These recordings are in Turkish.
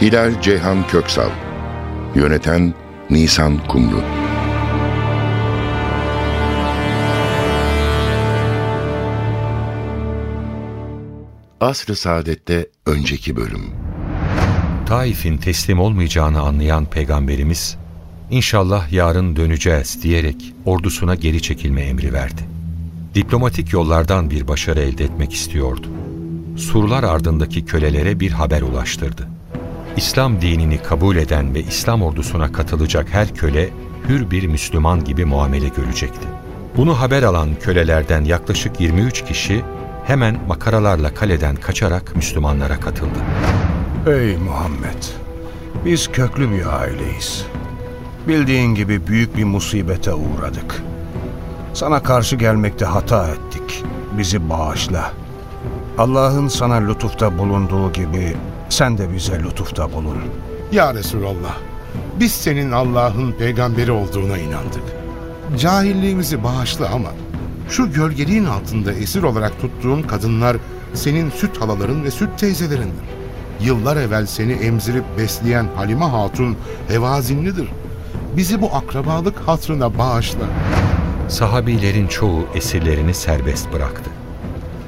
Hilal Ceyhan Köksal Yöneten Nisan Kumru Asr-ı Saadet'te önceki bölüm Taif'in teslim olmayacağını anlayan Peygamberimiz, İnşallah yarın döneceğiz diyerek ordusuna geri çekilme emri verdi. Diplomatik yollardan bir başarı elde etmek istiyordu. Surlar ardındaki kölelere bir haber ulaştırdı. İslam dinini kabul eden ve İslam ordusuna katılacak her köle hür bir Müslüman gibi muamele görecekti. Bunu haber alan kölelerden yaklaşık 23 kişi hemen makaralarla kaleden kaçarak Müslümanlara katıldı. Ey Muhammed! Biz köklü bir aileyiz. Bildiğin gibi büyük bir musibete uğradık. Sana karşı gelmekte hata ettik. Bizi bağışla. Allah'ın sana lütufta bulunduğu gibi sen de bize lütufta bulun. Ya Resulallah, biz senin Allah'ın peygamberi olduğuna inandık. Cahilliğimizi bağışla ama şu gölgeliğin altında esir olarak tuttuğun kadınlar senin süt halaların ve süt teyzelerindir. Yıllar evvel seni emzirip besleyen Halime Hatun hevazinlidir. Bizi bu akrabalık hatrına bağışla. Sahabilerin çoğu esirlerini serbest bıraktı.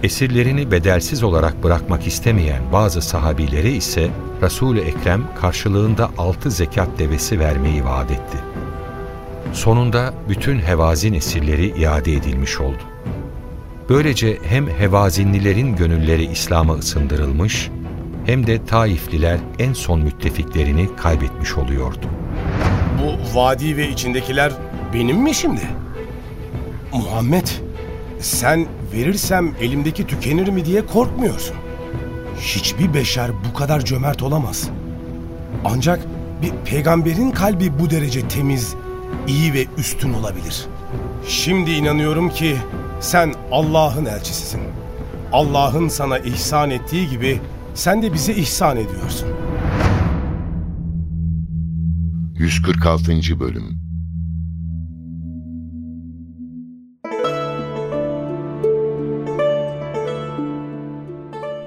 Esirlerini bedelsiz olarak bırakmak istemeyen bazı sahabileri ise Resul-i Ekrem karşılığında altı zekat devesi vermeyi vaat etti. Sonunda bütün hevazin esirleri iade edilmiş oldu. Böylece hem hevazinlilerin gönülleri İslam'a ısındırılmış, hem de Taifliler en son müttefiklerini kaybetmiş oluyordu. Bu vadi ve içindekiler benim mi şimdi? Muhammed, sen verirsem elimdeki tükenir mi diye korkmuyorsun. Hiçbir beşer bu kadar cömert olamaz. Ancak bir peygamberin kalbi bu derece temiz, iyi ve üstün olabilir. Şimdi inanıyorum ki sen Allah'ın elçisisin. Allah'ın sana ihsan ettiği gibi sen de bize ihsan ediyorsun. 146. Bölüm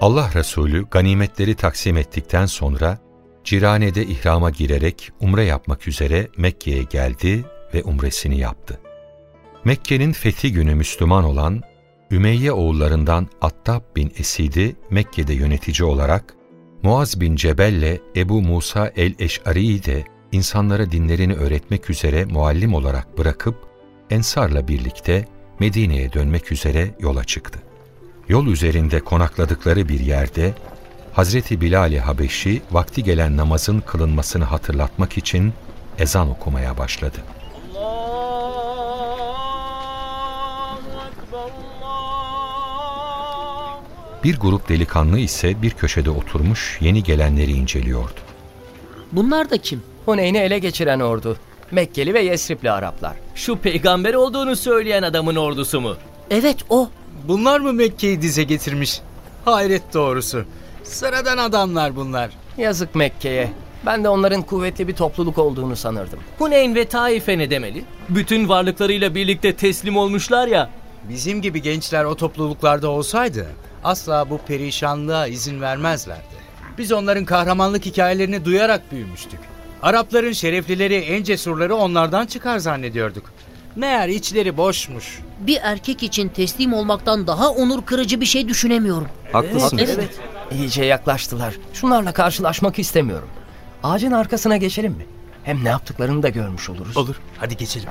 Allah Resulü ganimetleri taksim ettikten sonra Cirane'de ihrama girerek umre yapmak üzere Mekke'ye geldi ve umresini yaptı. Mekke'nin fethi günü Müslüman olan Ümeyye oğullarından Attab bin Esid'i Mekke'de yönetici olarak, Muaz bin Cebel'le Ebu Musa el-Eş'ari'yi de insanlara dinlerini öğretmek üzere muallim olarak bırakıp, Ensar'la birlikte Medine'ye dönmek üzere yola çıktı. Yol üzerinde konakladıkları bir yerde, Hazreti Bilal-i Habeşi vakti gelen namazın kılınmasını hatırlatmak için ezan okumaya başladı. Bir grup delikanlı ise bir köşede oturmuş yeni gelenleri inceliyordu. Bunlar da kim? Huneyn'i ele geçiren ordu. Mekkeli ve Yesripli Araplar. Şu peygamber olduğunu söyleyen adamın ordusu mu? Evet o. Bunlar mı Mekke'yi dize getirmiş? Hayret doğrusu. Sıradan adamlar bunlar. Yazık Mekke'ye. Ben de onların kuvvetli bir topluluk olduğunu sanırdım. Huneyn ve Taif'e ne demeli? Bütün varlıklarıyla birlikte teslim olmuşlar ya. Bizim gibi gençler o topluluklarda olsaydı asla bu perişanlığa izin vermezlerdi. Biz onların kahramanlık hikayelerini duyarak büyümüştük. Arapların şereflileri en cesurları onlardan çıkar zannediyorduk. Meğer içleri boşmuş. Bir erkek için teslim olmaktan daha onur kırıcı bir şey düşünemiyorum. Haklısın. Evet, evet. İyice yaklaştılar. Şunlarla karşılaşmak istemiyorum. Ağacın arkasına geçelim mi? Hem ne yaptıklarını da görmüş oluruz. Olur. Hadi geçelim.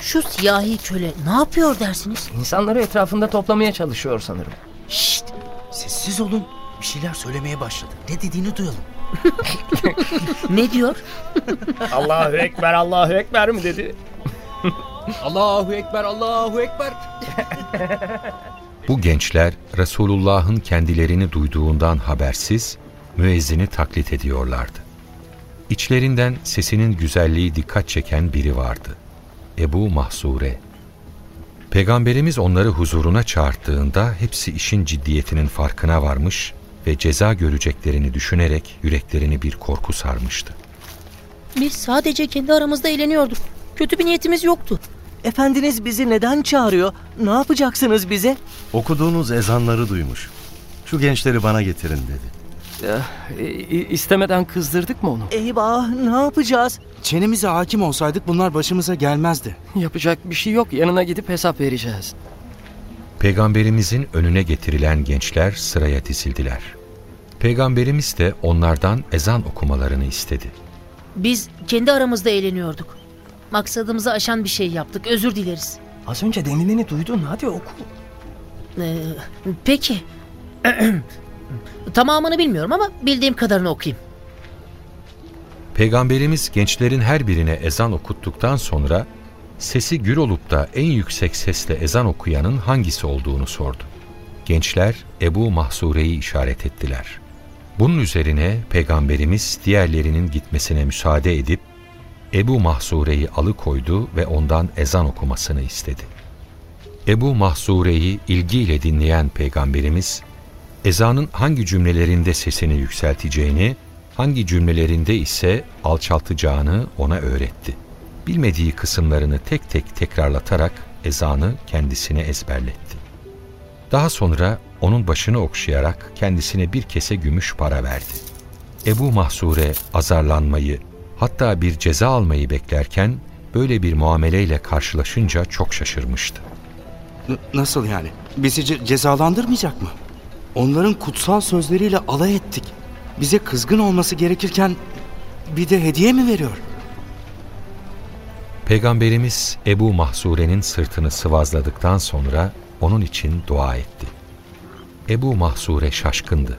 Şu siyahi köle ne yapıyor dersiniz? İnsanları etrafında toplamaya çalışıyor sanırım. Şşt! Sessiz olun. Bir şeyler söylemeye başladı. Ne dediğini duyalım. Ne diyor? Allahu Ekber, Allahu Ekber mi dedi? Allahu Ekber, Allahu Ekber. Bu gençler Resulullah'ın kendilerini duyduğundan habersiz, müezzini taklit ediyorlardı. İçlerinden sesinin güzelliği dikkat çeken biri vardı. Ebu Mahsure. Peygamberimiz onları huzuruna çağırttığında hepsi işin ciddiyetinin farkına varmış ve ceza göreceklerini düşünerek yüreklerini bir korku sarmıştı. Biz sadece kendi aramızda eğleniyorduk. Kötü bir niyetimiz yoktu. Efendiniz bizi neden çağırıyor? Ne yapacaksınız bize? Okuduğunuz ezanları duymuş. Şu gençleri bana getirin dedi. E, istemeden kızdırdık mı onu? Eyvah ne yapacağız? Çenemize hakim olsaydık bunlar başımıza gelmezdi. Yapacak bir şey yok. Yanına gidip hesap vereceğiz. Peygamberimizin önüne getirilen gençler sıraya dizildiler. Peygamberimiz de onlardan ezan okumalarını istedi. Biz kendi aramızda eğleniyorduk. Maksadımızı aşan bir şey yaptık. Özür dileriz. Az önce denileni duydun. Hadi oku. Ee, peki. Tamamını bilmiyorum ama bildiğim kadarını okuyayım. Peygamberimiz gençlerin her birine ezan okuttuktan sonra sesi gür olup da en yüksek sesle ezan okuyanın hangisi olduğunu sordu. Gençler Ebu Mahsure'yi işaret ettiler. Bunun üzerine Peygamberimiz diğerlerinin gitmesine müsaade edip Ebu Mahsure'yi alıkoydu ve ondan ezan okumasını istedi. Ebu Mahsure'yi ilgiyle dinleyen Peygamberimiz, ezanın hangi cümlelerinde sesini yükselteceğini, hangi cümlelerinde ise alçaltacağını ona öğretti. Bilmediği kısımlarını tek tek tekrarlatarak ezanı kendisine ezberletti. Daha sonra onun başını okşayarak kendisine bir kese gümüş para verdi. Ebu Mahsure azarlanmayı, hatta bir ceza almayı beklerken böyle bir muameleyle karşılaşınca çok şaşırmıştı. N- nasıl yani? Bizi ce- cezalandırmayacak mı? Onların kutsal sözleriyle alay ettik. Bize kızgın olması gerekirken bir de hediye mi veriyor? Peygamberimiz Ebu Mahsure'nin sırtını sıvazladıktan sonra onun için dua etti. Ebu Mahsure şaşkındı.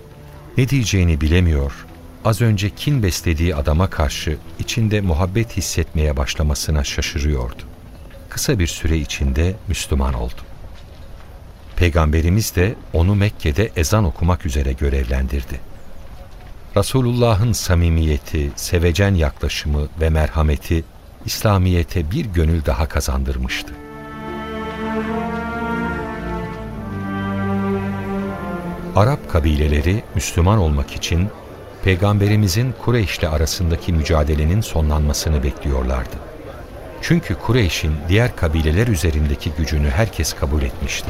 Ne diyeceğini bilemiyor, az önce kin beslediği adama karşı içinde muhabbet hissetmeye başlamasına şaşırıyordu. Kısa bir süre içinde Müslüman oldu. Peygamberimiz de onu Mekke'de ezan okumak üzere görevlendirdi. Resulullah'ın samimiyeti, sevecen yaklaşımı ve merhameti İslamiyet'e bir gönül daha kazandırmıştı. Arap kabileleri Müslüman olmak için Peygamberimizin Kureyş'le arasındaki mücadelenin sonlanmasını bekliyorlardı. Çünkü Kureyş'in diğer kabileler üzerindeki gücünü herkes kabul etmişti.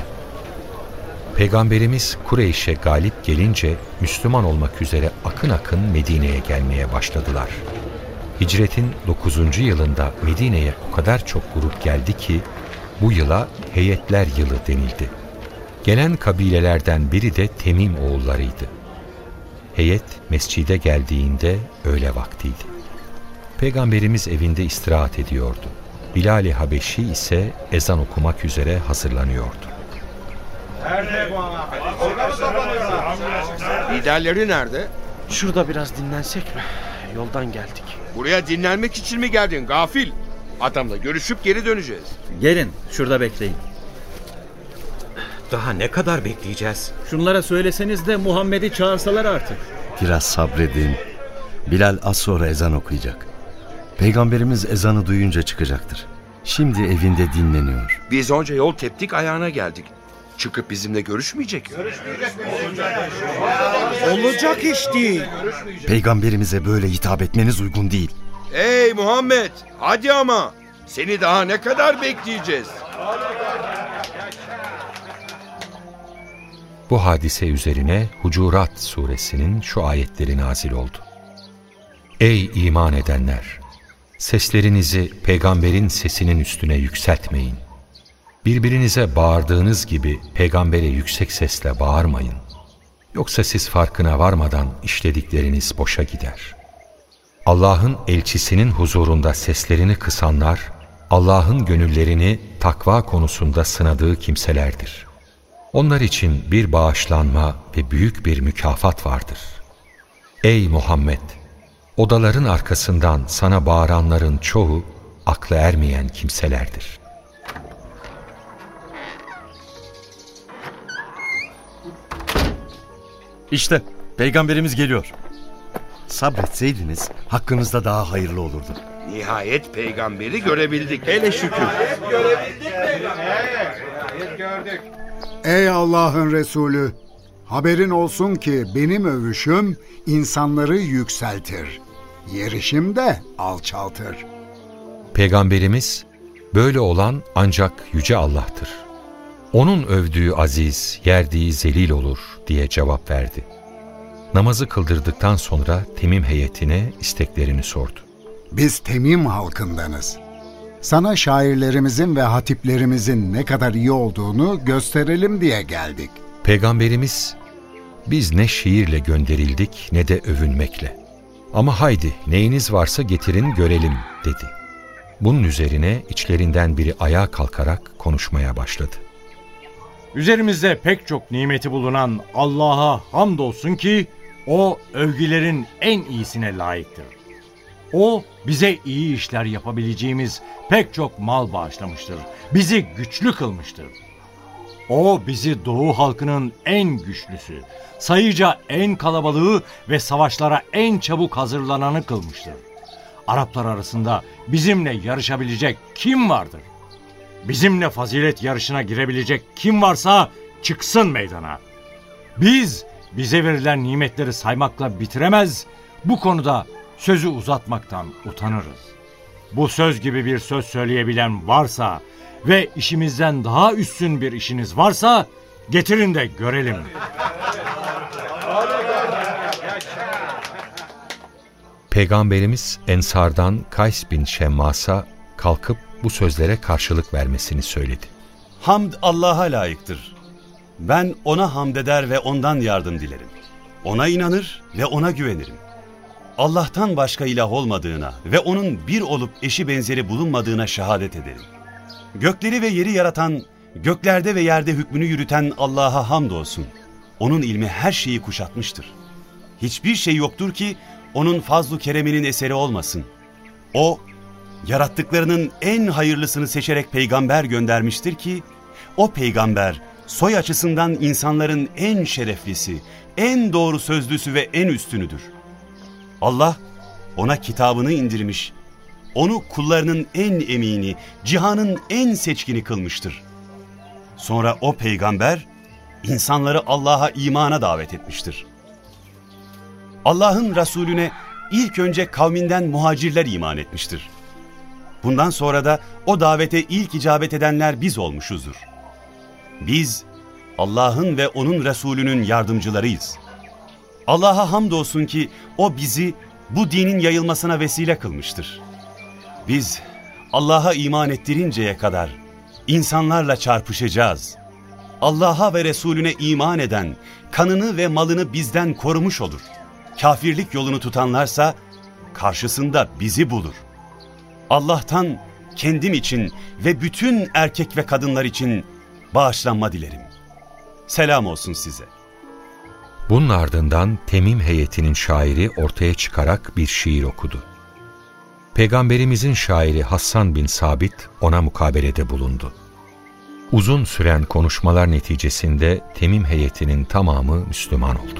Peygamberimiz Kureyş'e galip gelince Müslüman olmak üzere akın akın Medine'ye gelmeye başladılar. Hicretin 9. yılında Medine'ye o kadar çok grup geldi ki bu yıla heyetler yılı denildi. Gelen kabilelerden biri de Temim oğullarıydı. Heyet mescide geldiğinde öğle vaktiydi. Peygamberimiz evinde istirahat ediyordu. Bilal-i Habeşi ise ezan okumak üzere hazırlanıyordu. Liderleri nerede? Şurada biraz dinlensek mi? Yoldan geldik. Buraya dinlenmek için mi geldin gafil? Adamla görüşüp geri döneceğiz. Gelin şurada bekleyin. Daha ne kadar bekleyeceğiz? Şunlara söyleseniz de Muhammed'i çağırsalar artık. Biraz sabredin. Bilal az sonra ezan okuyacak. Peygamberimiz ezanı duyunca çıkacaktır. Şimdi evinde dinleniyor. Biz onca yol teptik ayağına geldik. Çıkıp bizimle görüşmeyecek mi? Olacak iş değil. Peygamberimize böyle hitap etmeniz uygun değil. Ey Muhammed hadi ama. Seni daha ne kadar bekleyeceğiz? Bu hadise üzerine Hucurat suresinin şu ayetleri nazil oldu. Ey iman edenler! Seslerinizi peygamberin sesinin üstüne yükseltmeyin. Birbirinize bağırdığınız gibi peygambere yüksek sesle bağırmayın. Yoksa siz farkına varmadan işledikleriniz boşa gider. Allah'ın elçisinin huzurunda seslerini kısanlar, Allah'ın gönüllerini takva konusunda sınadığı kimselerdir. Onlar için bir bağışlanma ve büyük bir mükafat vardır. Ey Muhammed! Odaların arkasından sana bağıranların çoğu aklı ermeyen kimselerdir. İşte peygamberimiz geliyor. Sabretseydiniz hakkınızda daha hayırlı olurdu. Nihayet peygamberi görebildik. Hele şükür. Ey Allah'ın Resulü! Haberin olsun ki benim övüşüm insanları yükseltir. Yerişim de alçaltır. Peygamberimiz, böyle olan ancak Yüce Allah'tır. Onun övdüğü aziz, yerdiği zelil olur diye cevap verdi. Namazı kıldırdıktan sonra Temim heyetine isteklerini sordu. Biz Temim halkındanız. Sana şairlerimizin ve hatiplerimizin ne kadar iyi olduğunu gösterelim diye geldik. Peygamberimiz, biz ne şiirle gönderildik ne de övünmekle. Ama haydi neyiniz varsa getirin görelim dedi. Bunun üzerine içlerinden biri ayağa kalkarak konuşmaya başladı. Üzerimizde pek çok nimeti bulunan Allah'a hamdolsun ki o övgülerin en iyisine layıktır. O bize iyi işler yapabileceğimiz pek çok mal bağışlamıştır. Bizi güçlü kılmıştır. O bizi Doğu halkının en güçlüsü, sayıca en kalabalığı ve savaşlara en çabuk hazırlananı kılmıştır. Araplar arasında bizimle yarışabilecek kim vardır? Bizimle fazilet yarışına girebilecek kim varsa çıksın meydana. Biz bize verilen nimetleri saymakla bitiremez, bu konuda sözü uzatmaktan utanırız. Bu söz gibi bir söz söyleyebilen varsa ve işimizden daha üstün bir işiniz varsa getirin de görelim. Peygamberimiz Ensardan Kays bin Şemmas'a kalkıp bu sözlere karşılık vermesini söyledi. Hamd Allah'a layıktır. Ben ona hamd eder ve ondan yardım dilerim. Ona inanır ve ona güvenirim. Allah'tan başka ilah olmadığına ve onun bir olup eşi benzeri bulunmadığına şehadet ederim. Gökleri ve yeri yaratan, göklerde ve yerde hükmünü yürüten Allah'a hamdolsun. Onun ilmi her şeyi kuşatmıştır. Hiçbir şey yoktur ki onun fazlu kereminin eseri olmasın. O, yarattıklarının en hayırlısını seçerek peygamber göndermiştir ki, o peygamber soy açısından insanların en şereflisi, en doğru sözlüsü ve en üstünüdür. Allah ona kitabını indirmiş, onu kullarının en emini, cihanın en seçkini kılmıştır. Sonra o peygamber insanları Allah'a imana davet etmiştir. Allah'ın Resulüne ilk önce kavminden muhacirler iman etmiştir. Bundan sonra da o davete ilk icabet edenler biz olmuşuzdur. Biz Allah'ın ve onun Resulünün yardımcılarıyız. Allah'a hamdolsun ki o bizi bu dinin yayılmasına vesile kılmıştır. Biz Allah'a iman ettirinceye kadar insanlarla çarpışacağız. Allah'a ve Resulüne iman eden kanını ve malını bizden korumuş olur. Kafirlik yolunu tutanlarsa karşısında bizi bulur. Allah'tan kendim için ve bütün erkek ve kadınlar için bağışlanma dilerim. Selam olsun size. Bunun ardından Temim heyetinin şairi ortaya çıkarak bir şiir okudu. Peygamberimizin şairi Hassan bin Sabit ona mukabelede bulundu. Uzun süren konuşmalar neticesinde Temim heyetinin tamamı Müslüman oldu.